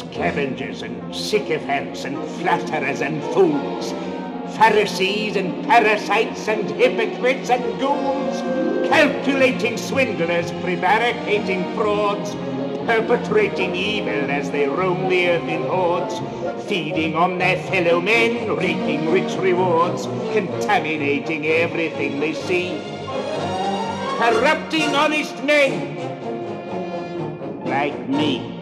scavengers and sycophants and flatterers and fools, Pharisees and parasites and hypocrites and ghouls, calculating swindlers, prevaricating frauds, perpetrating evil as they roam the earth in hordes, feeding on their fellow men, reaping rich rewards, contaminating everything they see, corrupting honest men like me.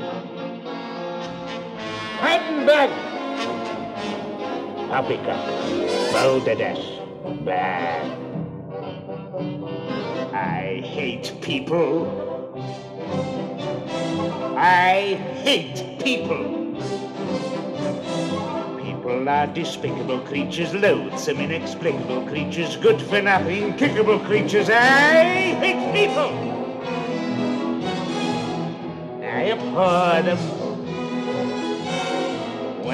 Poppycock, balderdash, bad. I hate people. I hate people. People are despicable creatures, loathsome, inexplicable creatures, good for nothing, kickable creatures. I hate people. I abhor them.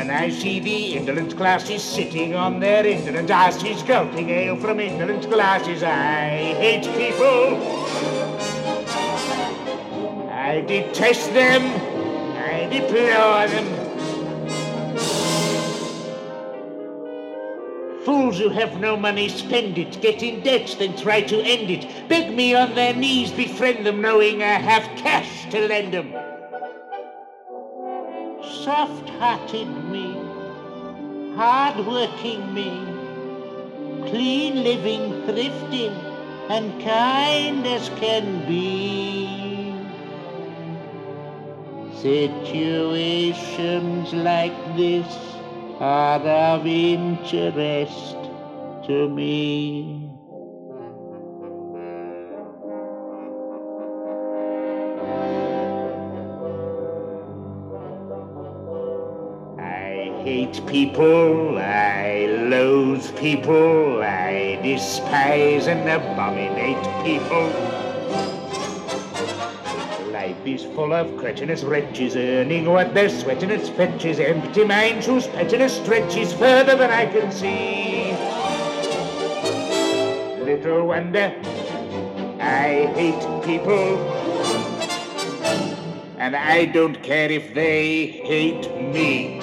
When I see the indolent classes sitting on their indolent asses, gulping ale from indolent glasses, I hate people. I detest them. I deplore them. Fools who have no money spend it, get in debt, then try to end it. Beg me on their knees, befriend them, knowing I have cash to lend them. Soft-hearted me, hard-working me, clean living, thrifty, and kind as can be. Situations like this are of interest to me. Hate people, I loathe people, I despise and abominate people. Life is full of cretinous wretches earning what they're sweating its fetches, empty minds whose pettiness stretches further than I can see. Little wonder I hate people, and I don't care if they hate me.